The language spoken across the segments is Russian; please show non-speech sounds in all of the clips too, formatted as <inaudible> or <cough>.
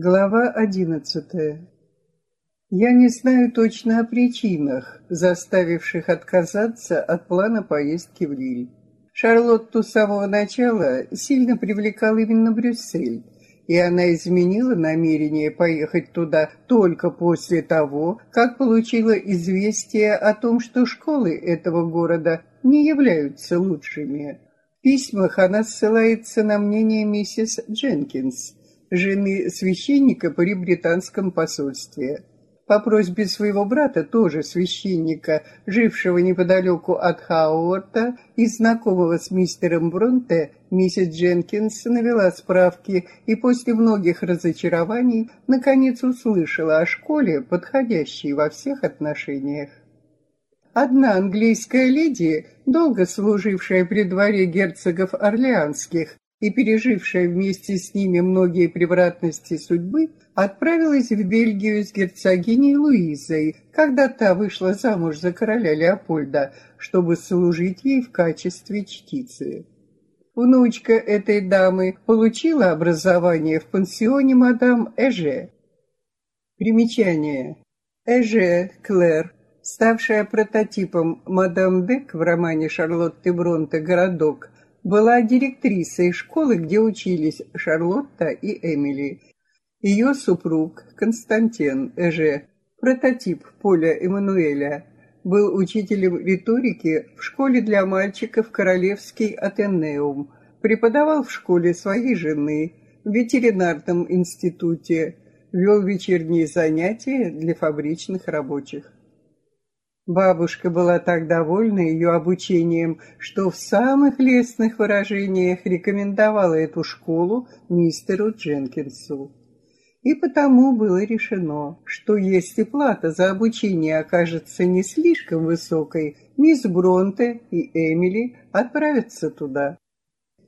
Глава одиннадцатая. Я не знаю точно о причинах, заставивших отказаться от плана поездки в Лиль. Шарлотту с самого начала сильно привлекал именно Брюссель, и она изменила намерение поехать туда только после того, как получила известие о том, что школы этого города не являются лучшими. В письмах она ссылается на мнение миссис Дженкинс, жены священника при британском посольстве. По просьбе своего брата, тоже священника, жившего неподалеку от Хауорта и знакомого с мистером Бронте, миссис Дженкинс навела справки и после многих разочарований наконец услышала о школе, подходящей во всех отношениях. Одна английская леди, долго служившая при дворе герцогов Орлеанских, и пережившая вместе с ними многие превратности судьбы, отправилась в Бельгию с герцогиней Луизой, когда та вышла замуж за короля Леопольда, чтобы служить ей в качестве чтицы. Внучка этой дамы получила образование в пансионе мадам Эже. Примечание. Эже Клэр, ставшая прототипом мадам Бек в романе Шарлотты Бронте «Городок», была директрисой школы, где учились Шарлотта и Эмили. Ее супруг Константин Эже, прототип Поля Эммануэля, был учителем риторики в школе для мальчиков Королевский Атенеум, преподавал в школе своей жены, в ветеринарном институте, вел вечерние занятия для фабричных рабочих. Бабушка была так довольна ее обучением, что в самых лестных выражениях рекомендовала эту школу мистеру Дженкинсу. И потому было решено, что если плата за обучение окажется не слишком высокой, мисс Бронте и Эмили отправятся туда.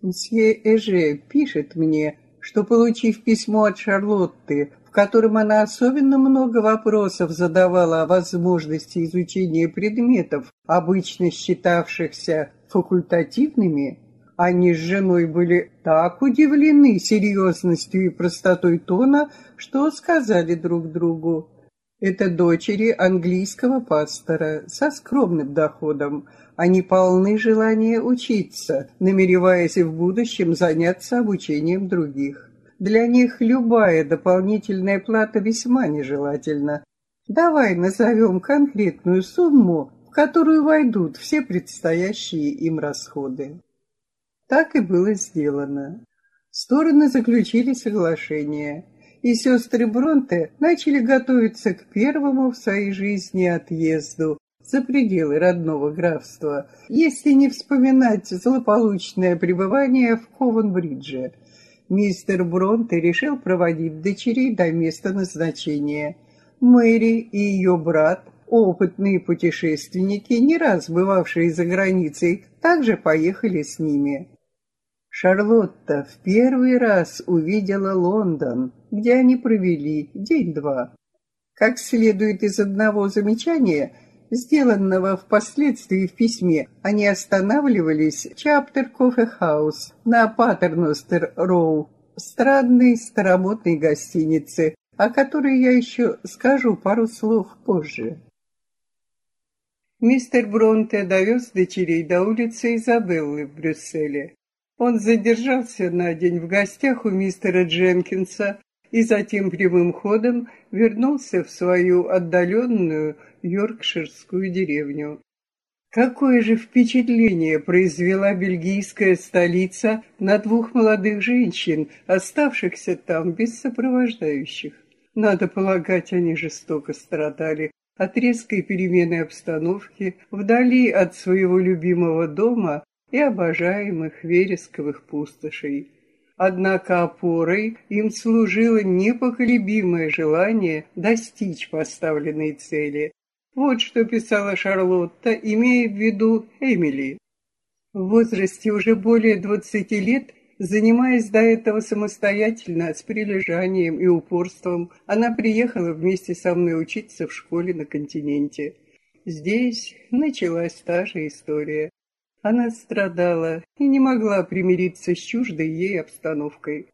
Мсье Эже пишет мне, что, получив письмо от Шарлотты, в котором она особенно много вопросов задавала о возможности изучения предметов, обычно считавшихся факультативными, они с женой были так удивлены серьезностью и простотой тона, что сказали друг другу. Это дочери английского пастора со скромным доходом. Они полны желания учиться, намереваясь в будущем заняться обучением других. Для них любая дополнительная плата весьма нежелательна. Давай назовем конкретную сумму, в которую войдут все предстоящие им расходы. Так и было сделано. Стороны заключили соглашение, и сестры Бронте начали готовиться к первому в своей жизни отъезду за пределы родного графства, если не вспоминать злополучное пребывание в Ковенбридже – мистер Бронте решил проводить дочерей до места назначения. Мэри и ее брат, опытные путешественники, не раз бывавшие за границей, также поехали с ними. Шарлотта в первый раз увидела Лондон, где они провели день-два. Как следует из одного замечания, сделанного впоследствии в письме, они останавливались в Чаптер Кофе Хаус на Паттерностер-Роу, странной старомодной гостинице, о которой я еще скажу пару слов позже. Мистер Бронте довез дочерей до улицы Изабеллы в Брюсселе. Он задержался на день в гостях у мистера Дженкинса и затем прямым ходом вернулся в свою отдаленную йоркширскую деревню. Какое же впечатление произвела бельгийская столица на двух молодых женщин, оставшихся там без сопровождающих. Надо полагать, они жестоко страдали от резкой перемены обстановки, вдали от своего любимого дома и обожаемых вересковых пустошей. Однако опорой им служило непоколебимое желание достичь поставленной цели. Вот что писала Шарлотта, имея в виду Эмили. В возрасте уже более двадцати лет, занимаясь до этого самостоятельно, с прилежанием и упорством, она приехала вместе со мной учиться в школе на континенте. Здесь началась та же история. Она страдала и не могла примириться с чуждой ей обстановкой.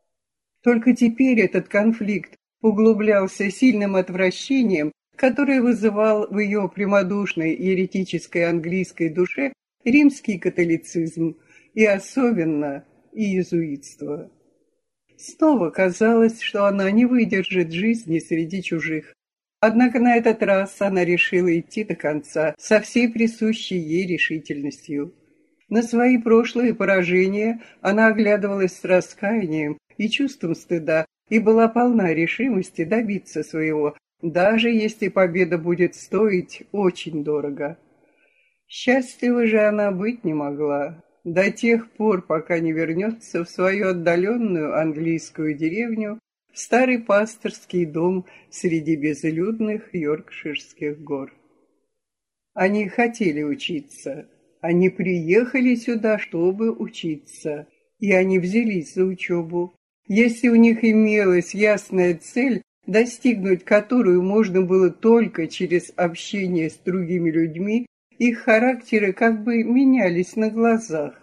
Только теперь этот конфликт углублялся сильным отвращением, которое вызывал в ее прямодушной еретической английской душе римский католицизм и особенно иезуитство. Снова казалось, что она не выдержит жизни среди чужих. Однако на этот раз она решила идти до конца со всей присущей ей решительностью. На свои прошлые поражения она оглядывалась с раскаянием и чувством стыда и была полна решимости добиться своего, даже если победа будет стоить очень дорого. Счастлива же она быть не могла до тех пор, пока не вернется в свою отдаленную английскую деревню, в старый пасторский дом среди безлюдных йоркширских гор. Они хотели учиться, они приехали сюда, чтобы учиться, и они взялись за учебу. Если у них имелась ясная цель, достигнуть которую можно было только через общение с другими людьми, их характеры как бы менялись на глазах.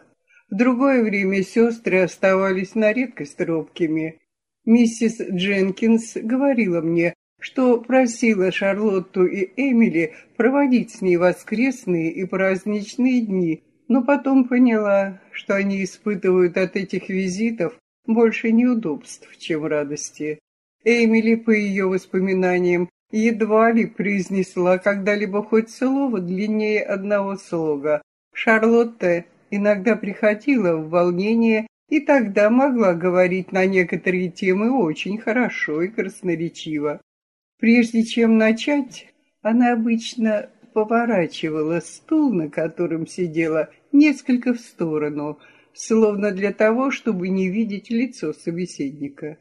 В другое время сестры оставались на редкость робкими. Миссис Дженкинс говорила мне, что просила Шарлотту и Эмили проводить с ней воскресные и праздничные дни, но потом поняла, что они испытывают от этих визитов больше неудобств, чем радости. Эмили, по ее воспоминаниям, едва ли произнесла когда-либо хоть слово длиннее одного слога. Шарлотта иногда приходила в волнение и тогда могла говорить на некоторые темы очень хорошо и красноречиво. Прежде чем начать, она обычно поворачивала стул, на котором сидела, несколько в сторону, словно для того, чтобы не видеть лицо собеседника.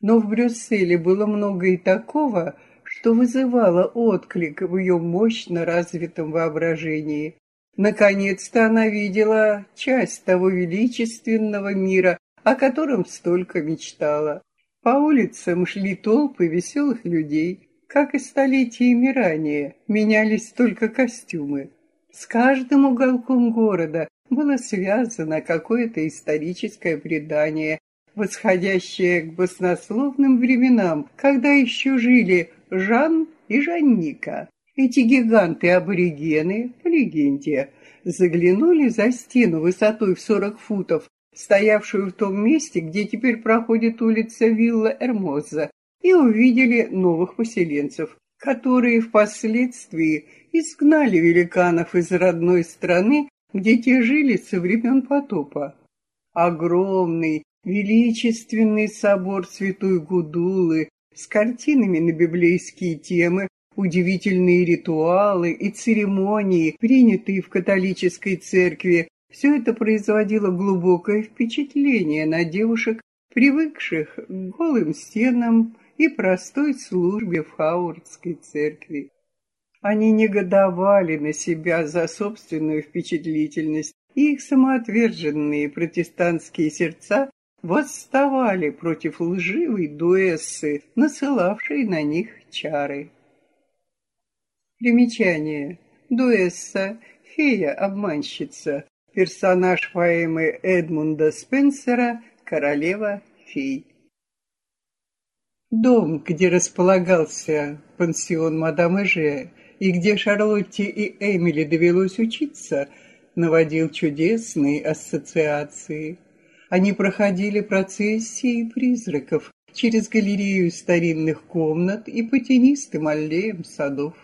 Но в Брюсселе было много и такого, что вызывало отклик в ее мощно развитом воображении. Наконец-то она видела часть того величественного мира, о котором столько мечтала. По улицам шли толпы веселых людей. Как и столетиями ранее, менялись только костюмы. С каждым уголком города было связано какое-то историческое предание, восходящее к баснословным временам, когда еще жили Жан и Жанника. Эти гиганты-аборигены, по легенде, заглянули за стену высотой в 40 футов, стоявшую в том месте, где теперь проходит улица Вилла Эрмоза, и увидели новых поселенцев, которые впоследствии изгнали великанов из родной страны, где те жили со времен потопа. Огромный, величественный собор Святой Гудулы с картинами на библейские темы, удивительные ритуалы и церемонии, принятые в католической церкви, все это производило глубокое впечатление на девушек, привыкших к голым стенам и простой службе в Хауардской церкви. Они негодовали на себя за собственную впечатлительность, и их самоотверженные протестантские сердца восставали против лживой дуэссы, насылавшей на них чары. Примечание. Дуэсса, фея-обманщица, персонаж поэмы Эдмунда Спенсера «Королева фей». Дом, где располагался пансион мадам Эже, и где Шарлотте и Эмили довелось учиться, наводил чудесные ассоциации. Они проходили процессии призраков через галерею старинных комнат и по тенистым аллеям садов.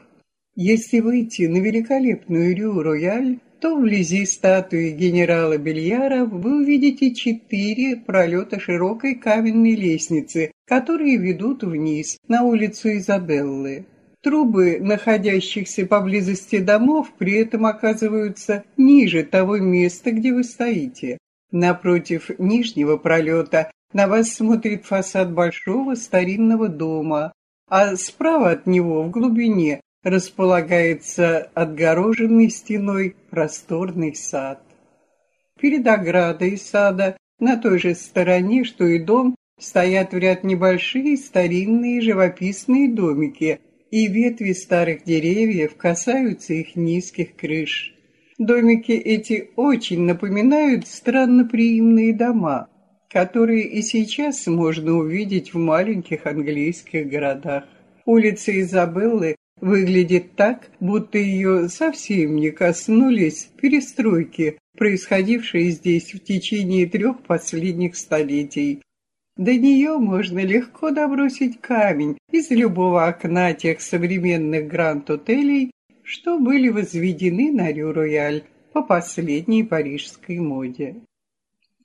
Если выйти на великолепную Рю-Рояль, то вблизи статуи генерала Бельяра вы увидите четыре пролета широкой каменной лестницы, которые ведут вниз, на улицу Изабеллы. Трубы, находящихся поблизости домов, при этом оказываются ниже того места, где вы стоите. Напротив нижнего пролета на вас смотрит фасад большого старинного дома, а справа от него, в глубине, располагается отгороженный стеной просторный сад. Перед оградой сада, на той же стороне, что и дом, стоят в ряд небольшие старинные живописные домики, и ветви старых деревьев касаются их низких крыш. Домики эти очень напоминают странноприимные дома. которые и сейчас можно увидеть в маленьких английских городах. Улица Изабеллы выглядит так, будто ее совсем не коснулись перестройки, происходившие здесь в течение трех последних столетий. До нее можно легко добросить камень из любого окна тех современных гранд-отелей, что были возведены на Рю-Рояль по последней парижской моде.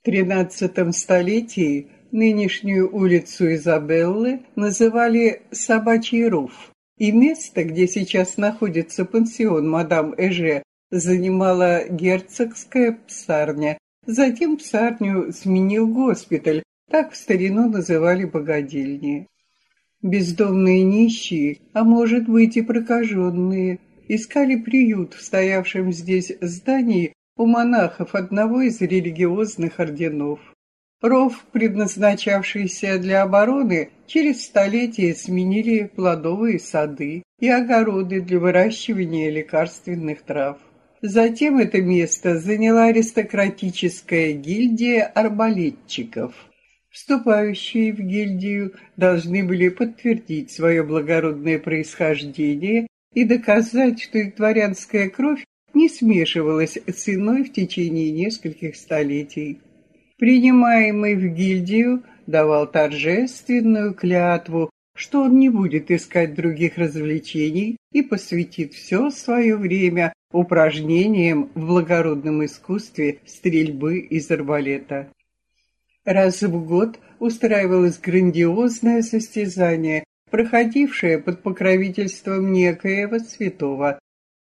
В XIII столетии нынешнюю улицу Изабеллы называли «Собачий ров», и место, где сейчас находится пансион мадам Эже, занимала герцогская псарня. Затем псарню сменил госпиталь, так в старину называли богадельни. Бездомные нищие, а может быть и прокаженные, искали приют в стоявшем здесь здании у монахов одного из религиозных орденов. Ров, предназначавшийся для обороны, через столетия сменили плодовые сады и огороды для выращивания лекарственных трав. Затем это место заняла аристократическая гильдия арбалетчиков. Вступающие в гильдию должны были подтвердить свое благородное происхождение и доказать, что их дворянская кровь не смешивалась с иной в течение нескольких столетий. Принимаемый в гильдию давал торжественную клятву, что он не будет искать других развлечений и посвятит все свое время упражнениям в благородном искусстве стрельбы из арбалета. Раз в год устраивалось грандиозное состязание, проходившее под покровительством некоего святого.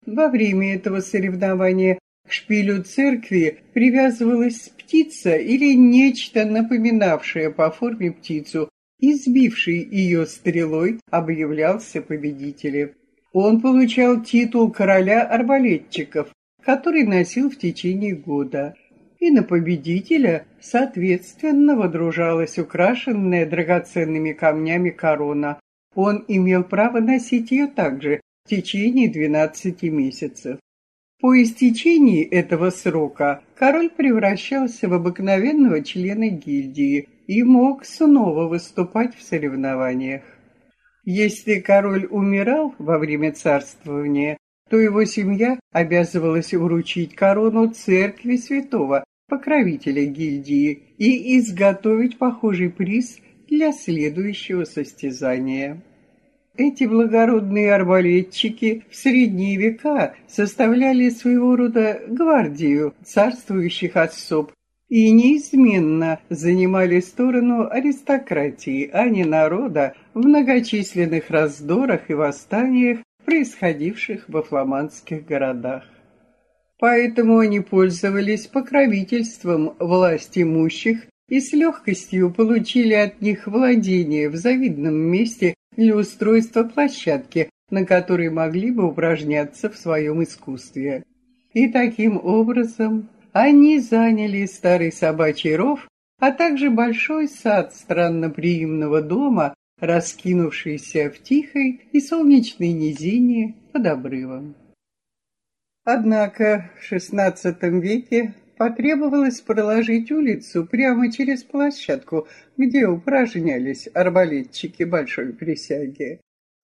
Во время этого соревнования к шпилю церкви привязывалась птица или нечто напоминавшее по форме птицу, и сбивший ее стрелой объявлялся победителем. Он получал титул короля арбалетчиков, который носил в течение года и на победителя, соответственно, водружалась украшенная драгоценными камнями корона. Он имел право носить ее также в течение двенадцати месяцев. По истечении этого срока король превращался в обыкновенного члена гильдии и мог снова выступать в соревнованиях. Если король умирал во время царствования, то его семья обязывалась вручить корону церкви святого, покровителя гильдии, и изготовить похожий приз для следующего состязания. Эти благородные арбалетчики в средние века составляли своего рода гвардию царствующих особ и неизменно занимали сторону аристократии, а не народа в многочисленных раздорах и восстаниях, происходивших во фламандских городах. Поэтому они пользовались покровительством власть имущих и с легкостью получили от них владение в завидном месте для устройства площадки, на которой могли бы упражняться в своем искусстве. И таким образом они заняли старый собачий ров, а также большой сад странноприимного дома, раскинувшийся в тихой и солнечной низине под обрывом. Однако в XVI веке потребовалось проложить улицу прямо через площадку, где упражнялись арбалетчики Большой Присяги.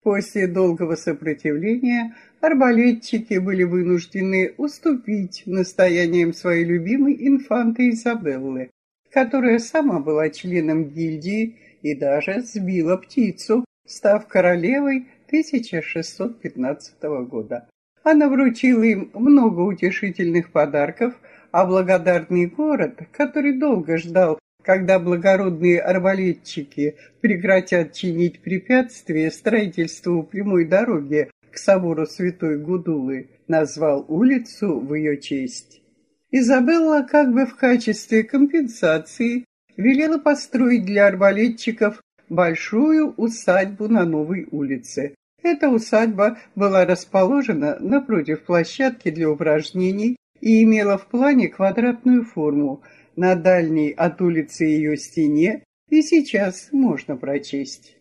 После долгого сопротивления арбалетчики были вынуждены уступить настояниям своей любимой инфанты Изабеллы, которая сама была членом гильдии и даже сбила птицу, став королевой 1615 года. Она вручила им много утешительных подарков, а благодарный город, который долго ждал, когда благородные арбалетчики прекратят чинить препятствия строительству прямой дороги к собору Святой Гудулы, назвал улицу в ее честь. Изабелла как бы в качестве компенсации велела построить для арбалетчиков большую усадьбу на новой улице, эта усадьба была расположена напротив площадки для упражнений и имела в плане квадратную форму. На дальней от улицы ее стене и сейчас можно прочесть.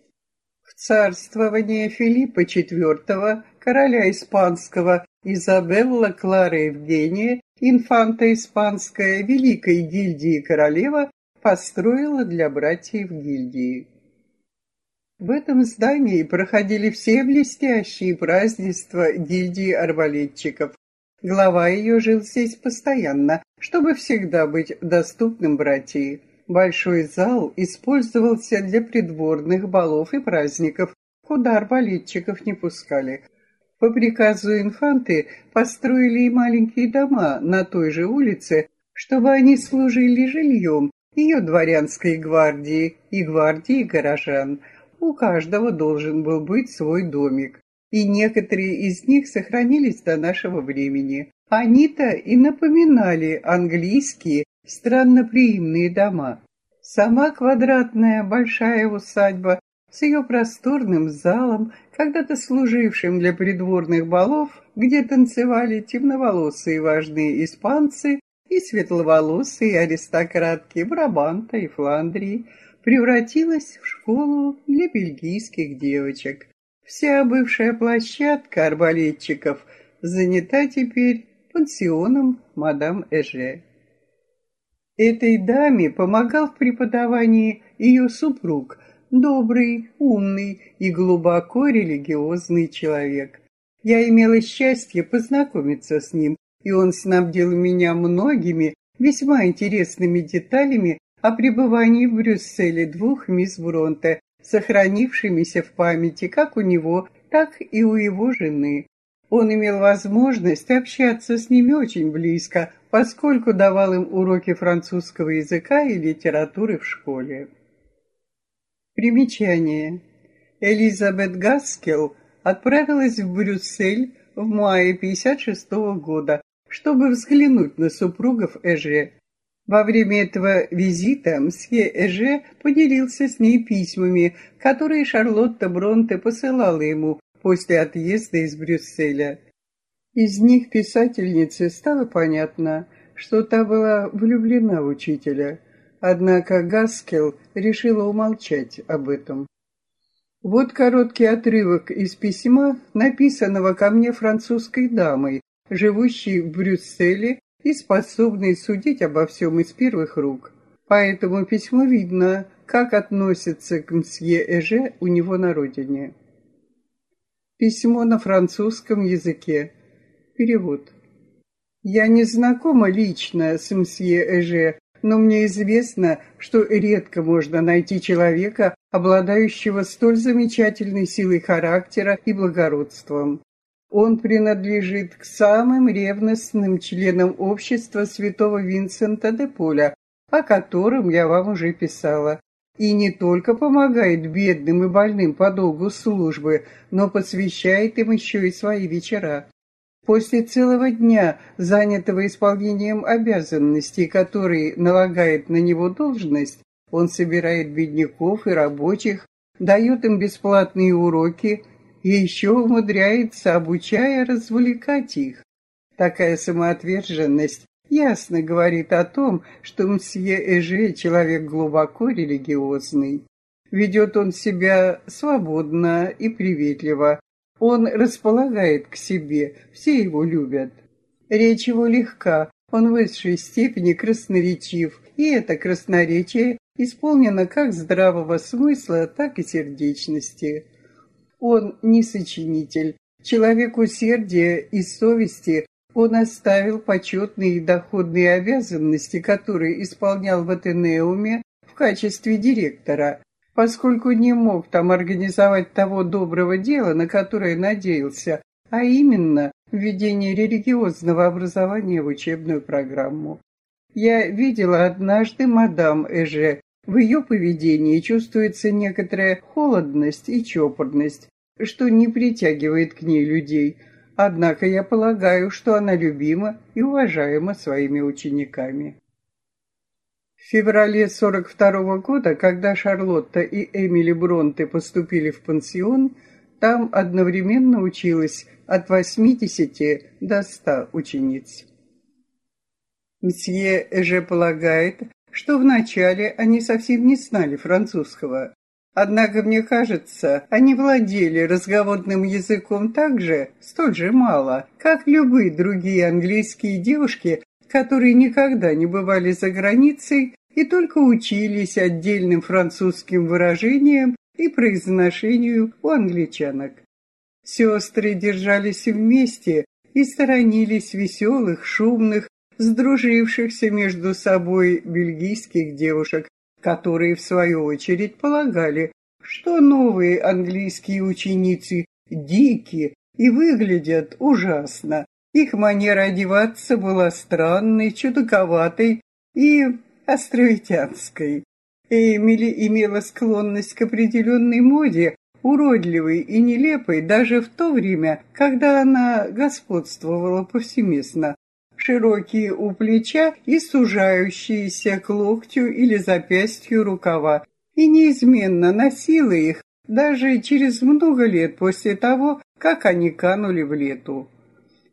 В царствование Филиппа IV, короля испанского, Изабелла Клара Евгения, инфанта испанская Великой гильдии королева, построила для братьев гильдии. В этом здании проходили все блестящие празднества гильдии арбалетчиков. Глава ее жил здесь постоянно, чтобы всегда быть доступным братьям. Большой зал использовался для придворных балов и праздников, куда арбалетчиков не пускали. По приказу инфанты построили и маленькие дома на той же улице, чтобы они служили жильем ее дворянской гвардии и гвардии горожан – у каждого должен был быть свой домик, и некоторые из них сохранились до нашего времени. Они-то и напоминали английские странноприимные дома. Сама квадратная большая усадьба с ее просторным залом, когда-то служившим для придворных балов, где танцевали темноволосые важные испанцы и светловолосые аристократки Брабанта и Фландрии, превратилась в школу для бельгийских девочек. Вся бывшая площадка арбалетчиков занята теперь пансионом мадам Эже. Этой даме помогал в преподавании ее супруг, добрый, умный и глубоко религиозный человек. Я имела счастье познакомиться с ним, и он снабдил меня многими весьма интересными деталями о пребывании в Брюсселе двух мисс Бронте, сохранившимися в памяти как у него, так и у его жены. Он имел возможность общаться с ними очень близко, поскольку давал им уроки французского языка и литературы в школе. Примечание. Элизабет Гаскел отправилась в Брюссель в мае 56 -го года, чтобы взглянуть на супругов Эже. Во время этого визита мсье Эже поделился с ней письмами, которые Шарлотта Бронте посылала ему после отъезда из Брюсселя. Из них писательнице стало понятно, что та была влюблена в учителя, однако Гаскел решила умолчать об этом. Вот короткий отрывок из письма, написанного ко мне французской дамой, живущей в Брюсселе и способный судить обо всем из первых рук. По этому письму видно, как относятся к мсье Эже у него на родине. Письмо на французском языке. Перевод. Я не знакома лично с мсье Эже, но мне известно, что редко можно найти человека, обладающего столь замечательной силой характера и благородством. Он принадлежит к самым ревностным членам общества святого Винсента де Поля, о котором я вам уже писала. И не только помогает бедным и больным по долгу службы, но посвящает им еще и свои вечера. После целого дня, занятого исполнением обязанностей, которые налагает на него должность, он собирает бедняков и рабочих, дает им бесплатные уроки, и еще умудряется, обучая, развлекать их. Такая самоотверженность ясно говорит о том, что мсье Эже человек глубоко религиозный. Ведет он себя свободно и приветливо. Он располагает к себе, все его любят. Речь его легка, он в высшей степени красноречив, и это красноречие исполнено как здравого смысла, так и сердечности. Он не сочинитель. Человек усердия и совести он оставил почетные и доходные обязанности, которые исполнял в Атенеуме в качестве директора, поскольку не мог там организовать того доброго дела, на которое надеялся, а именно введение религиозного образования в учебную программу. Я видела однажды мадам Эже. В ее поведении чувствуется некоторая холодность и чопорность, что не притягивает к ней людей. Однако я полагаю, что она любима и уважаема своими учениками. В феврале 42 -го года, когда Шарлотта и Эмили Бронте поступили в пансион, там одновременно училось от 80 до 100 учениц. Мсье Эже полагает, что вначале они совсем не знали французского, Однако, мне кажется, они владели разговорным языком так же, столь же мало, как любые другие английские девушки, которые никогда не бывали за границей, и только учились отдельным французским выражениям и произношению у англичанок. Сестры держались вместе и сторонились веселых, шумных, сдружившихся между собой бельгийских девушек, которые, в свою очередь, полагали, что новые английские ученицы дикие и выглядят ужасно. Их манера одеваться была странной, чудаковатой и островитянской. Эмили имела склонность к определенной моде, уродливой и нелепой даже в то время, когда она господствовала повсеместно. Широкие у плеча и сужающиеся к локтю или запястью рукава, и неизменно носила их даже через много лет после того, как они канули в лету.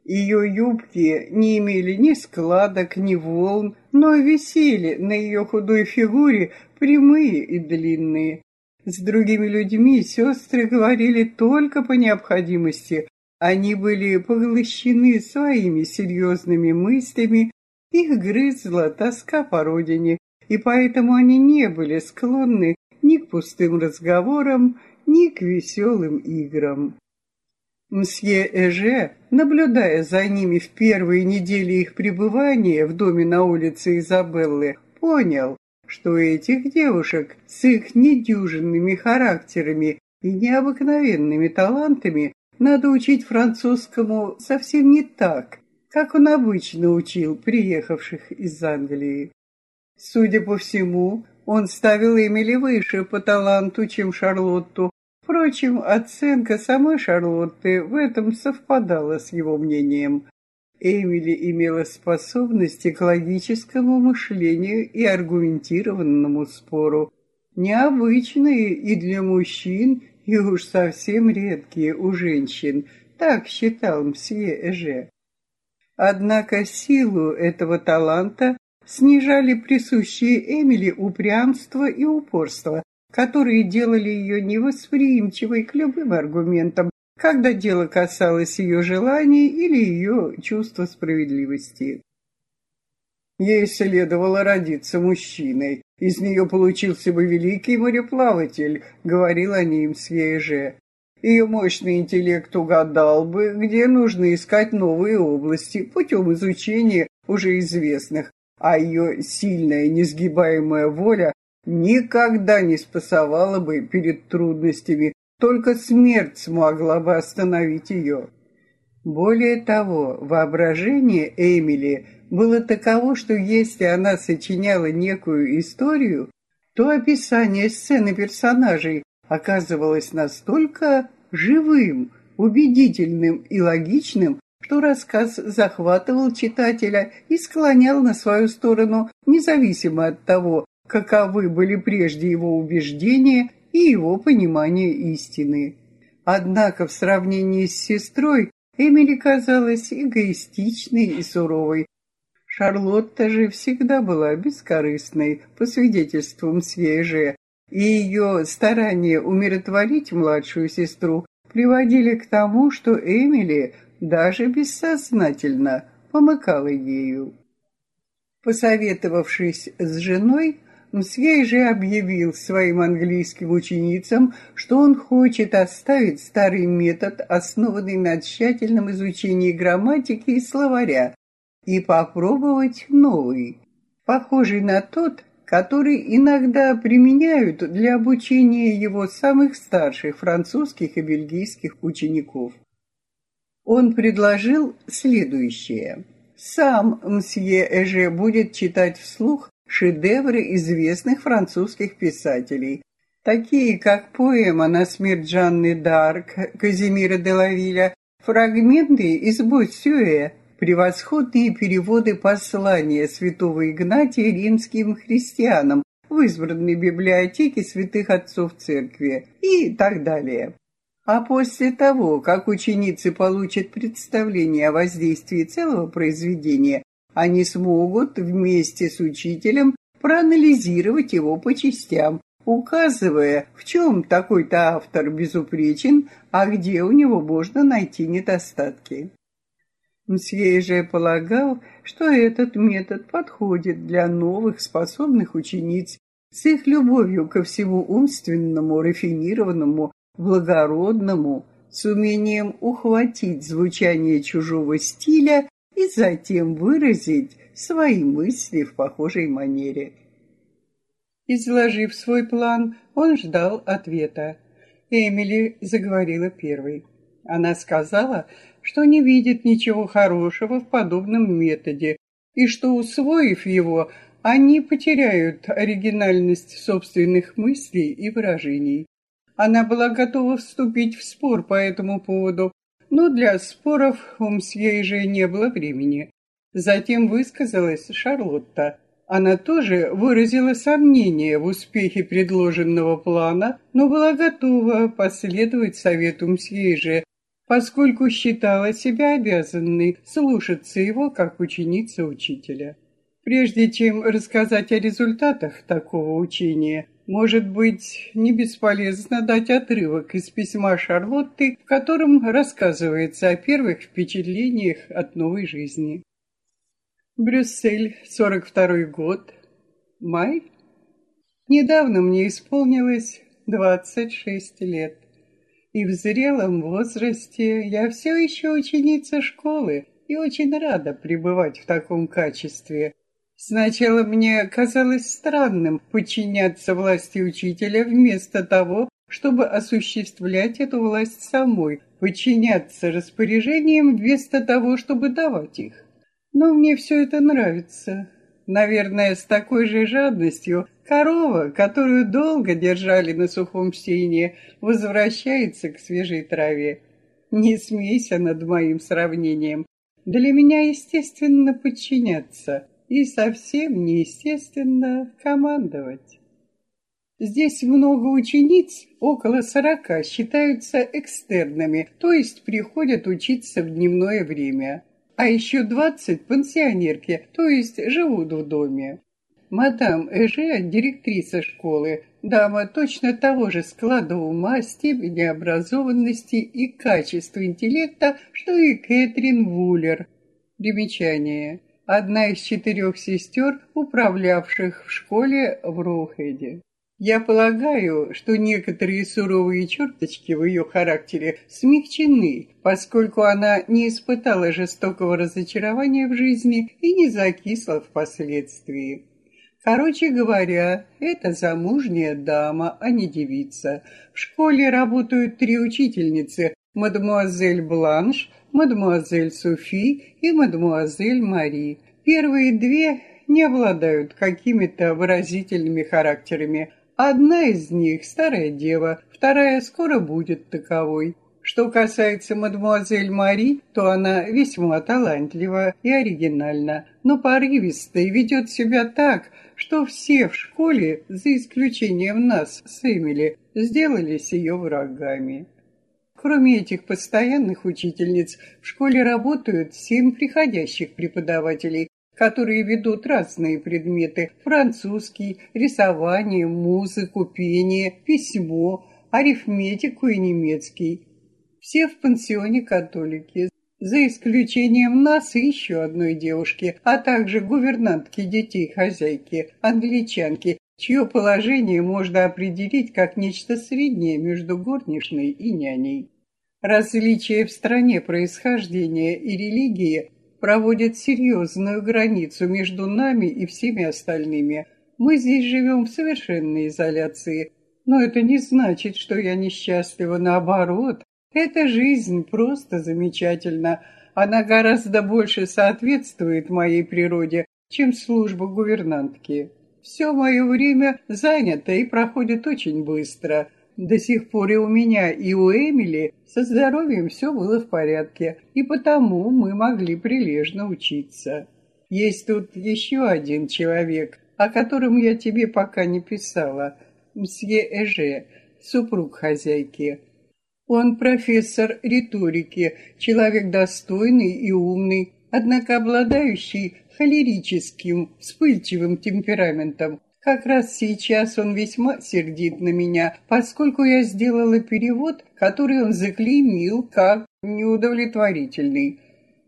Ее юбки не имели ни складок, ни волн, но висели на ее худой фигуре прямые и длинные. С другими людьми сестры говорили только по необходимости. Они были поглощены своими серьезными мыслями, их грызла тоска по родине, и поэтому они не были склонны ни к пустым разговорам, ни к веселым играм. Мсье Эже, наблюдая за ними в первые недели их пребывания в доме на улице Изабеллы, понял, что этих девушек с их недюжинными характерами и необыкновенными талантами надо учить французскому совсем не так, как он обычно учил приехавших из Англии. Судя по всему, он ставил Эмили выше по таланту, чем Шарлотту, Впрочем, оценка самой Шарлотты в этом совпадала с его мнением. Эмили имела способности к логическому мышлению и аргументированному спору, необычные и для мужчин, и уж совсем редкие у женщин, так считал мсье Эже. Однако силу этого таланта снижали присущие Эмили упрямство и упорство, которые делали ее невосприимчивой к любым аргументам, когда дело касалось ее желаний или ее чувства справедливости. Ей следовало родиться мужчиной. Из нее получился бы великий мореплаватель, говорил о ней Мсьеже. Ее мощный интеллект угадал бы, где нужно искать новые области путем изучения уже известных, а ее сильная несгибаемая воля никогда не спасовала бы перед трудностями, только смерть смогла бы остановить ее. Более того, воображение Эмили было таково, что если она сочиняла некую историю, то описание сцены персонажей оказывалось настолько живым, убедительным и логичным, что рассказ захватывал читателя и склонял на свою сторону, независимо от того, каковы были прежде его убеждения и его понимание истины. Однако в сравнении с сестрой Эмили казалась эгоистичной и суровой. Шарлотта же всегда была бескорыстной, по свидетельствам Свеже, и ее старания умиротворить младшую сестру приводили к тому, что Эмили даже бессознательно помыкала ею. Посоветовавшись с женой, Мсье же объявил своим английским ученицам, что он хочет оставить старый метод, основанный на тщательном изучении грамматики и словаря, и попробовать новый, похожий на тот, который иногда применяют для обучения его самых старших французских и бельгийских учеников. Он предложил следующее. Сам мсье Эже будет читать вслух шедевры известных французских писателей, такие как поэма «На смерть Жанны Д'Арк» Казимира де Лавиля, фрагменты из Боссюэ, превосходные переводы послания святого Игнатия римским христианам в избранной библиотеке святых отцов церкви и так далее. А после того, как ученицы получат представление о воздействии целого произведения, они смогут вместе с учителем проанализировать его по частям, указывая, в чем такой-то автор безупречен, а где у него можно найти недостатки. Мсье же полагал, что этот метод подходит для новых способных учениц с их любовью ко всему умственному, рафинированному, благородному, с умением ухватить звучание чужого стиля и затем выразить свои мысли в похожей манере. Изложив свой план, он ждал ответа. Эмили заговорила первой. Она сказала, что не видит ничего хорошего в подобном методе и что, усвоив его, они потеряют оригинальность собственных мыслей и выражений. Она была готова вступить в спор по этому поводу, но для споров у мсье же не было времени. Затем высказалась Шарлотта. Она тоже выразила сомнение в успехе предложенного плана, но была готова последовать совету Мсьеже, поскольку считала себя обязанной слушаться его как ученица учителя. Прежде чем рассказать о результатах такого учения, может быть, не бесполезно дать отрывок из письма Шарлотты, в котором рассказывается о первых впечатлениях от новой жизни. Брюссель, 42 год, май. Недавно мне исполнилось 26 лет. И в зрелом возрасте я все еще ученица школы и очень рада пребывать в таком качестве. Сначала мне казалось странным подчиняться власти учителя вместо того, чтобы осуществлять эту власть самой, подчиняться распоряжениям вместо того, чтобы давать их. Но мне все это нравится. Наверное, с такой же жадностью корова, которую долго держали на сухом сене, возвращается к свежей траве. Не смейся над моим сравнением. Для меня естественно подчиняться и совсем неестественно командовать. Здесь много учениц, около сорока, считаются экстернами, то есть приходят учиться в дневное время а еще двадцать пансионерки, то есть живут в доме. Мадам Эже, директриса школы, дама точно того же склада ума, степени образованности и качества интеллекта, что и Кэтрин Вуллер. Примечание. Одна из четырех сестер, управлявших в школе в Роухеде. Я полагаю, что некоторые суровые черточки в ее характере смягчены, поскольку она не испытала жестокого разочарования в жизни и не закисла впоследствии. Короче говоря, это замужняя дама, а не девица. В школе работают три учительницы – мадемуазель Бланш, мадемуазель Софи и мадемуазель Мари. Первые две не обладают какими-то выразительными характерами, Одна из них – старая дева, вторая скоро будет таковой. Что касается мадемуазель Мари, то она весьма талантлива и оригинальна, но порывиста и ведет себя так, что все в школе, за исключением нас с Эмили, сделались ее врагами. Кроме этих постоянных учительниц, в школе работают семь приходящих преподавателей, которые ведут разные предметы – французский, рисование, музыку, пение, письмо, арифметику и немецкий. Все в пансионе католики, за исключением нас и еще одной девушки, а также гувернантки детей-хозяйки, англичанки, чье положение можно определить как нечто среднее между горничной и няней. Различия в стране происхождения и религии проводит серьезную границу между нами и всеми остальными. Мы здесь живем в совершенной изоляции. Но это не значит, что я несчастлива. Наоборот, эта жизнь просто замечательна. Она гораздо больше соответствует моей природе, чем служба гувернантки. Все мое время занято и проходит очень быстро. До сих пор и у меня, и у Эмили со здоровьем все было в порядке, и потому мы могли прилежно учиться. Есть тут еще один человек, о котором я тебе пока не писала, мсье Эже, супруг хозяйки. Он профессор риторики, человек достойный и умный, однако обладающий холерическим, вспыльчивым темпераментом, как раз сейчас он весьма сердит на меня, поскольку я сделала перевод, который он заклеймил как неудовлетворительный.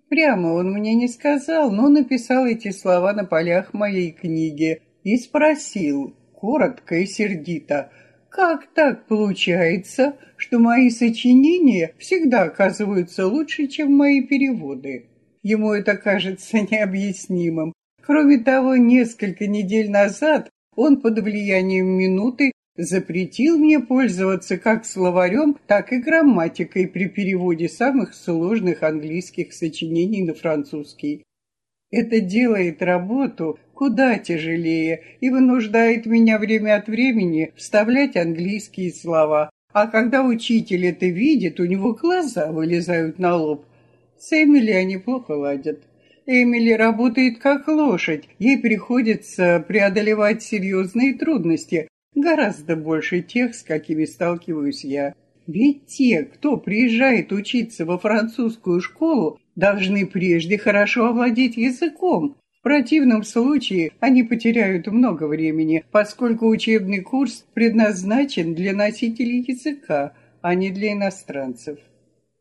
Прямо он мне не сказал, но написал эти слова на полях моей книги и спросил, коротко и сердито, как так получается, что мои сочинения всегда оказываются лучше, чем мои переводы? Ему это кажется <laughs> необъяснимым. Кроме того, несколько недель назад он под влиянием минуты запретил мне пользоваться как словарем, так и грамматикой при переводе самых сложных английских сочинений на французский. Это делает работу куда тяжелее и вынуждает меня время от времени вставлять английские слова. А когда учитель это видит, у него глаза вылезают на лоб. С Эмили они плохо ладят. Эмили работает как лошадь. Ей приходится преодолевать серьезные трудности, гораздо больше тех, с какими сталкиваюсь я. Ведь те, кто приезжает учиться во французскую школу, должны прежде хорошо овладеть языком. В противном случае они потеряют много времени, поскольку учебный курс предназначен для носителей языка, а не для иностранцев.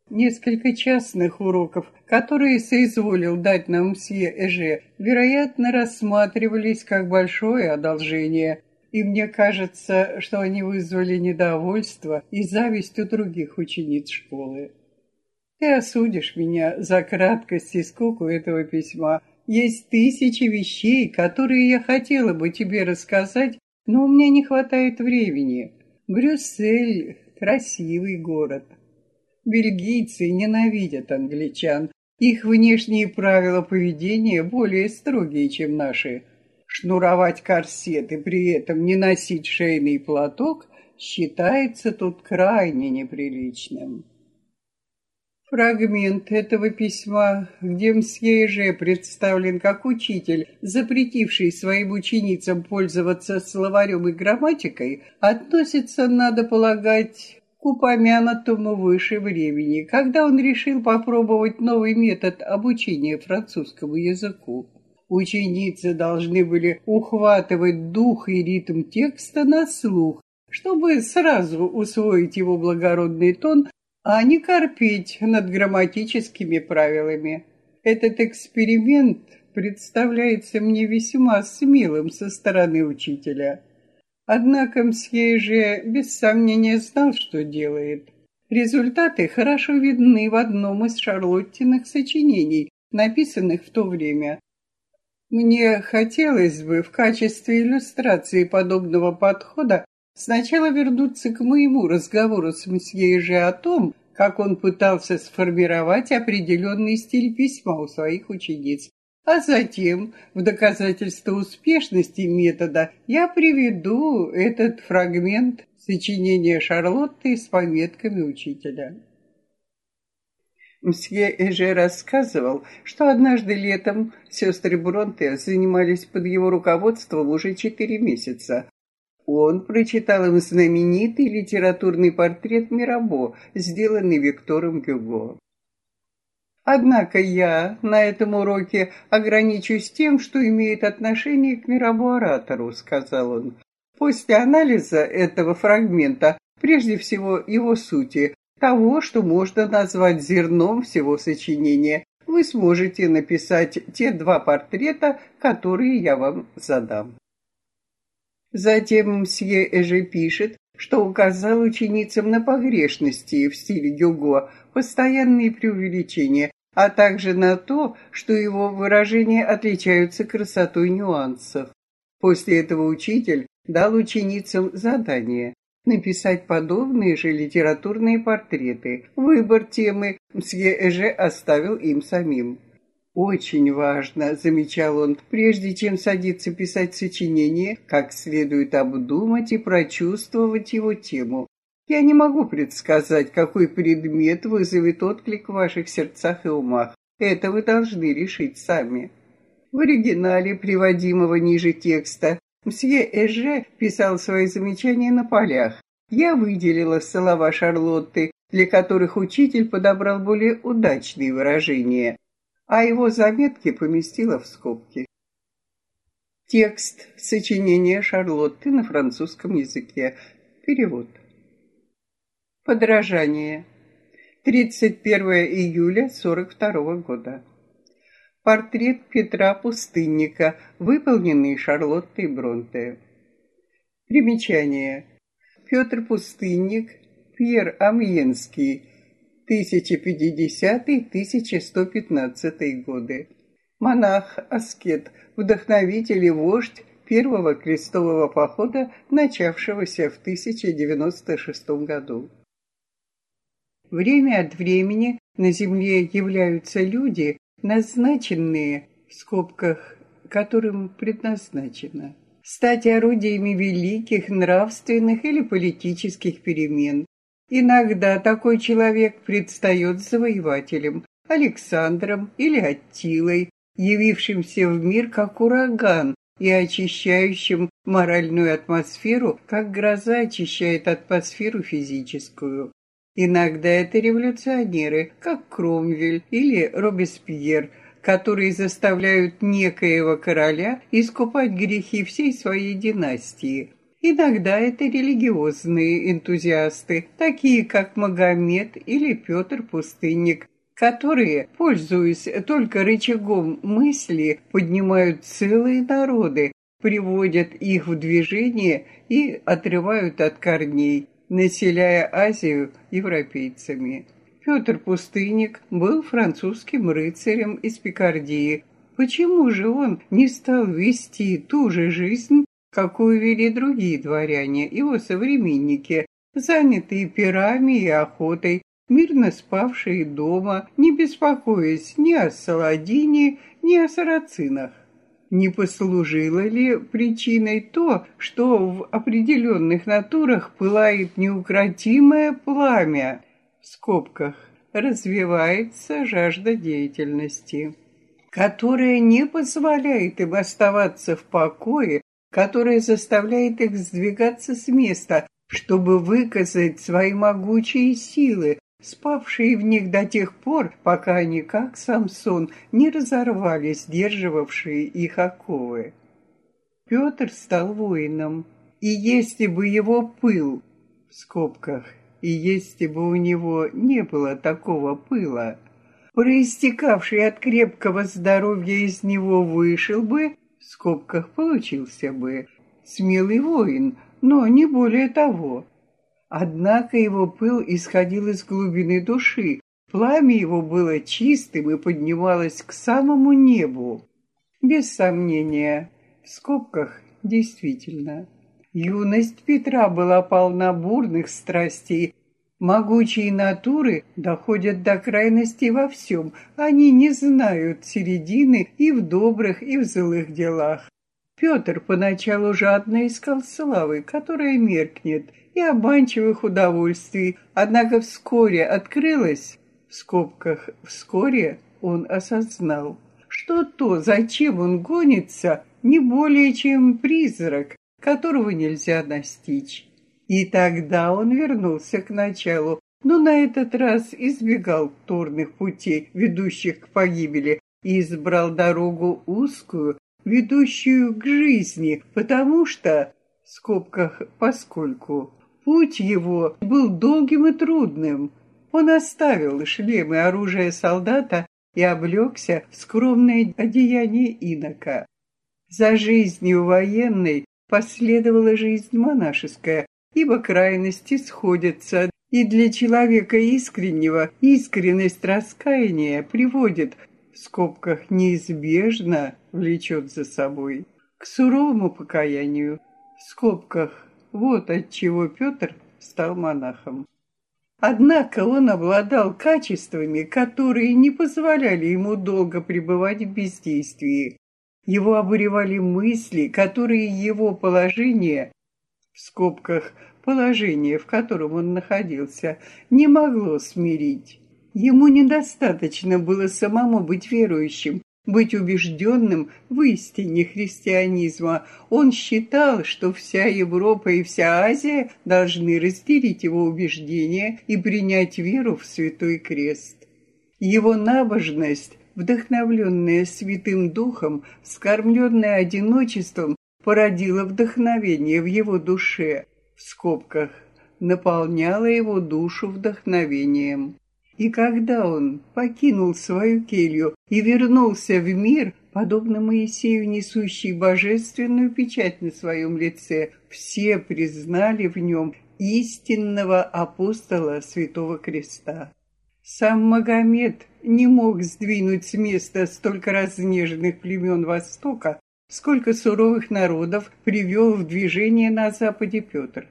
Несколько частных уроков, которые соизволил дать нам мсье Эже, вероятно, рассматривались как большое одолжение, и мне кажется, что они вызвали недовольство и зависть у других учениц школы. Ты осудишь меня за краткость и скуку этого письма. Есть тысячи вещей, которые я хотела бы тебе рассказать, но у меня не хватает времени. Брюссель — красивый город. Бельгийцы ненавидят англичан. Их внешние правила поведения более строгие, чем наши. Шнуровать корсет и при этом не носить шейный платок считается тут крайне неприличным. Фрагмент этого письма, где мсье Же представлен как учитель, запретивший своим ученицам пользоваться словарем и грамматикой, относится, надо полагать, к упомянутому выше времени, когда он решил попробовать новый метод обучения французскому языку. Ученицы должны были ухватывать дух и ритм текста на слух, чтобы сразу усвоить его благородный тон, а не корпеть над грамматическими правилами. Этот эксперимент представляется мне весьма смелым со стороны учителя. Однако мсье же без сомнения знал, что делает. Результаты хорошо видны в одном из Шарлоттиных сочинений, написанных в то время. Мне хотелось бы в качестве иллюстрации подобного подхода сначала вернуться к моему разговору с мсье же о том, как он пытался сформировать определенный стиль письма у своих учениц, а затем, в доказательство успешности метода, я приведу этот фрагмент сочинения Шарлотты с пометками учителя. Мсье Эже рассказывал, что однажды летом сестры Бронте занимались под его руководством уже четыре месяца. Он прочитал им знаменитый литературный портрет Мирабо, сделанный Виктором Гюго. Однако я на этом уроке ограничусь тем, что имеет отношение к мировому оратору, сказал он. После анализа этого фрагмента, прежде всего его сути, того, что можно назвать зерном всего сочинения, вы сможете написать те два портрета, которые я вам задам. Затем мсье Эже пишет, что указал ученицам на погрешности в стиле Гюго, постоянные преувеличения, а также на то, что его выражения отличаются красотой нюансов. После этого учитель дал ученицам задание написать подобные же литературные портреты. Выбор темы мсье Эже оставил им самим. «Очень важно», — замечал он, — «прежде чем садиться писать сочинение, как следует обдумать и прочувствовать его тему. Я не могу предсказать, какой предмет вызовет отклик в ваших сердцах и умах. Это вы должны решить сами. В оригинале, приводимого ниже текста, мсье Эже писал свои замечания на полях. Я выделила слова Шарлотты, для которых учитель подобрал более удачные выражения, а его заметки поместила в скобки. Текст сочинения Шарлотты на французском языке. Перевод. Подражание. 31 июля 42 года. Портрет Петра Пустынника, выполненный Шарлоттой Бронте. Примечание. Петр Пустынник, Пьер Амьенский, 1050-1115 годы. Монах-аскет, вдохновитель и вождь первого крестового похода, начавшегося в 1096 году. Время от времени на Земле являются люди, назначенные, в скобках, которым предназначено, стать орудиями великих нравственных или политических перемен. Иногда такой человек предстает завоевателем, Александром или Аттилой, явившимся в мир как ураган и очищающим моральную атмосферу, как гроза очищает атмосферу физическую. Иногда это революционеры, как Кромвель или Робеспьер, которые заставляют некоего короля искупать грехи всей своей династии. Иногда это религиозные энтузиасты, такие как Магомед или Петр Пустынник, которые, пользуясь только рычагом мысли, поднимают целые народы, приводят их в движение и отрывают от корней населяя Азию европейцами. Петр Пустынник был французским рыцарем из Пикардии. Почему же он не стал вести ту же жизнь, какую вели другие дворяне, его современники, занятые пирами и охотой, мирно спавшие дома, не беспокоясь ни о Саладине, ни о сарацинах? Не послужило ли причиной то, что в определенных натурах пылает неукротимое пламя, в скобках, развивается жажда деятельности, которая не позволяет им оставаться в покое, которая заставляет их сдвигаться с места, чтобы выказать свои могучие силы, спавшие в них до тех пор, пока они, как Самсон, не разорвали сдерживавшие их оковы. Петр стал воином, и если бы его пыл, в скобках, и если бы у него не было такого пыла, проистекавший от крепкого здоровья из него вышел бы, в скобках получился бы, смелый воин, но не более того. Однако его пыл исходил из глубины души, пламя его было чистым и поднималось к самому небу. Без сомнения, в скобках действительно. Юность Петра была полна бурных страстей, Могучие натуры доходят до крайности во всем. Они не знают середины и в добрых, и в злых делах. Петр поначалу жадно искал славы, которая меркнет, и обманчивых удовольствий, однако вскоре открылось, в скобках «вскоре» он осознал, что то, зачем он гонится, не более чем призрак, которого нельзя настичь. И тогда он вернулся к началу, но на этот раз избегал торных путей, ведущих к погибели, и избрал дорогу узкую, ведущую к жизни, потому что, в скобках «поскольку», Путь его был долгим и трудным. Он оставил шлем и оружие солдата и облегся в скромное одеяние инока. За жизнью военной последовала жизнь монашеская, ибо крайности сходятся, и для человека искреннего искренность раскаяния приводит, в скобках неизбежно влечет за собой, к суровому покаянию, в скобках вот отчего Петр стал монахом. Однако он обладал качествами, которые не позволяли ему долго пребывать в бездействии. Его обуревали мысли, которые его положение, в скобках положение, в котором он находился, не могло смирить. Ему недостаточно было самому быть верующим, быть убежденным в истине христианизма. Он считал, что вся Европа и вся Азия должны разделить его убеждения и принять веру в Святой Крест. Его набожность, вдохновленная Святым Духом, скормленная одиночеством, породила вдохновение в его душе, в скобках, наполняла его душу вдохновением. И когда он покинул свою келью и вернулся в мир, подобно Моисею, несущий божественную печать на своем лице, все признали в нем истинного апостола Святого Креста. Сам Магомед не мог сдвинуть с места столько разнеженных племен Востока, сколько суровых народов привел в движение на Западе Петр.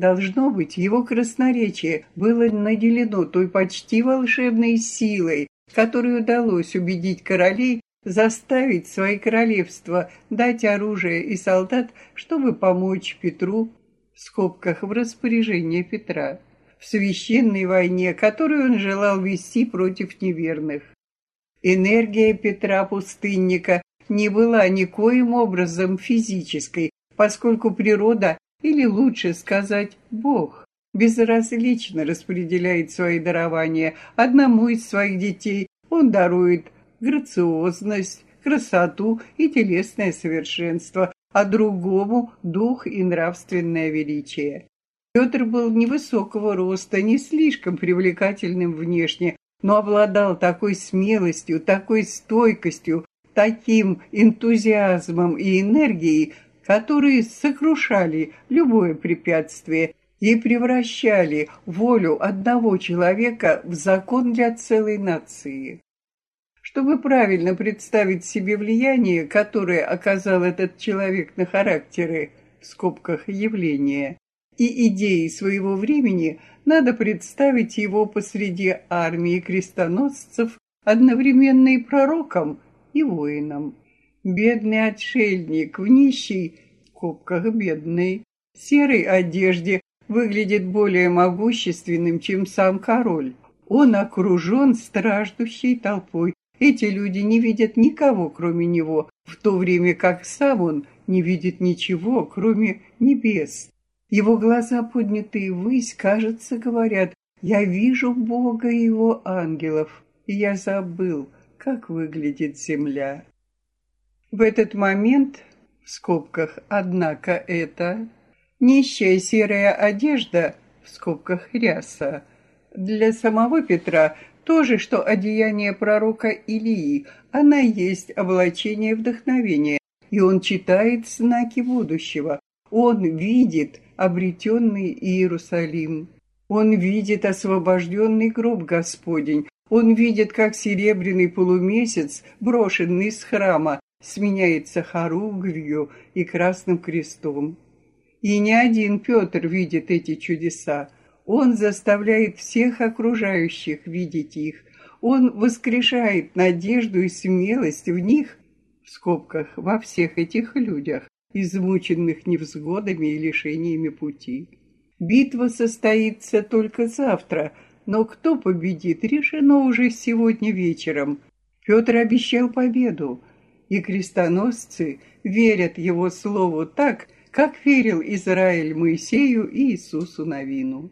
Должно быть, его красноречие было наделено той почти волшебной силой, которой удалось убедить королей заставить свои королевства дать оружие и солдат, чтобы помочь Петру в скобках в распоряжение Петра в священной войне, которую он желал вести против неверных. Энергия Петра Пустынника не была никоим образом физической, поскольку природа, или лучше сказать, Бог, безразлично распределяет свои дарования. Одному из своих детей он дарует грациозность, красоту и телесное совершенство, а другому – дух и нравственное величие. Петр был невысокого роста, не слишком привлекательным внешне, но обладал такой смелостью, такой стойкостью, таким энтузиазмом и энергией, которые сокрушали любое препятствие и превращали волю одного человека в закон для целой нации. Чтобы правильно представить себе влияние, которое оказал этот человек на характеры, в скобках явления, и идеи своего времени, надо представить его посреди армии крестоносцев, одновременно и пророком, и воином. Бедный отшельник в нищей, в скобках бедной, серой одежде выглядит более могущественным, чем сам король. Он окружен страждущей толпой, эти люди не видят никого, кроме него, в то время как сам он не видит ничего, кроме небес. Его глаза, поднятые ввысь, кажется, говорят, «Я вижу Бога и его ангелов, и я забыл, как выглядит земля». В этот момент, в скобках «однако это», нищая серая одежда, в скобках «ряса», для самого Петра то же, что одеяние пророка Илии. Она есть облачение вдохновения, и он читает знаки будущего. Он видит обретенный Иерусалим. Он видит освобожденный гроб Господень. Он видит, как серебряный полумесяц, брошенный из храма, сменяется хоругвью и красным крестом. И не один Петр видит эти чудеса. Он заставляет всех окружающих видеть их. Он воскрешает надежду и смелость в них, в скобках, во всех этих людях, измученных невзгодами и лишениями пути. Битва состоится только завтра, но кто победит, решено уже сегодня вечером. Петр обещал победу, и крестоносцы верят его слову так, как верил Израиль Моисею и Иисусу Навину.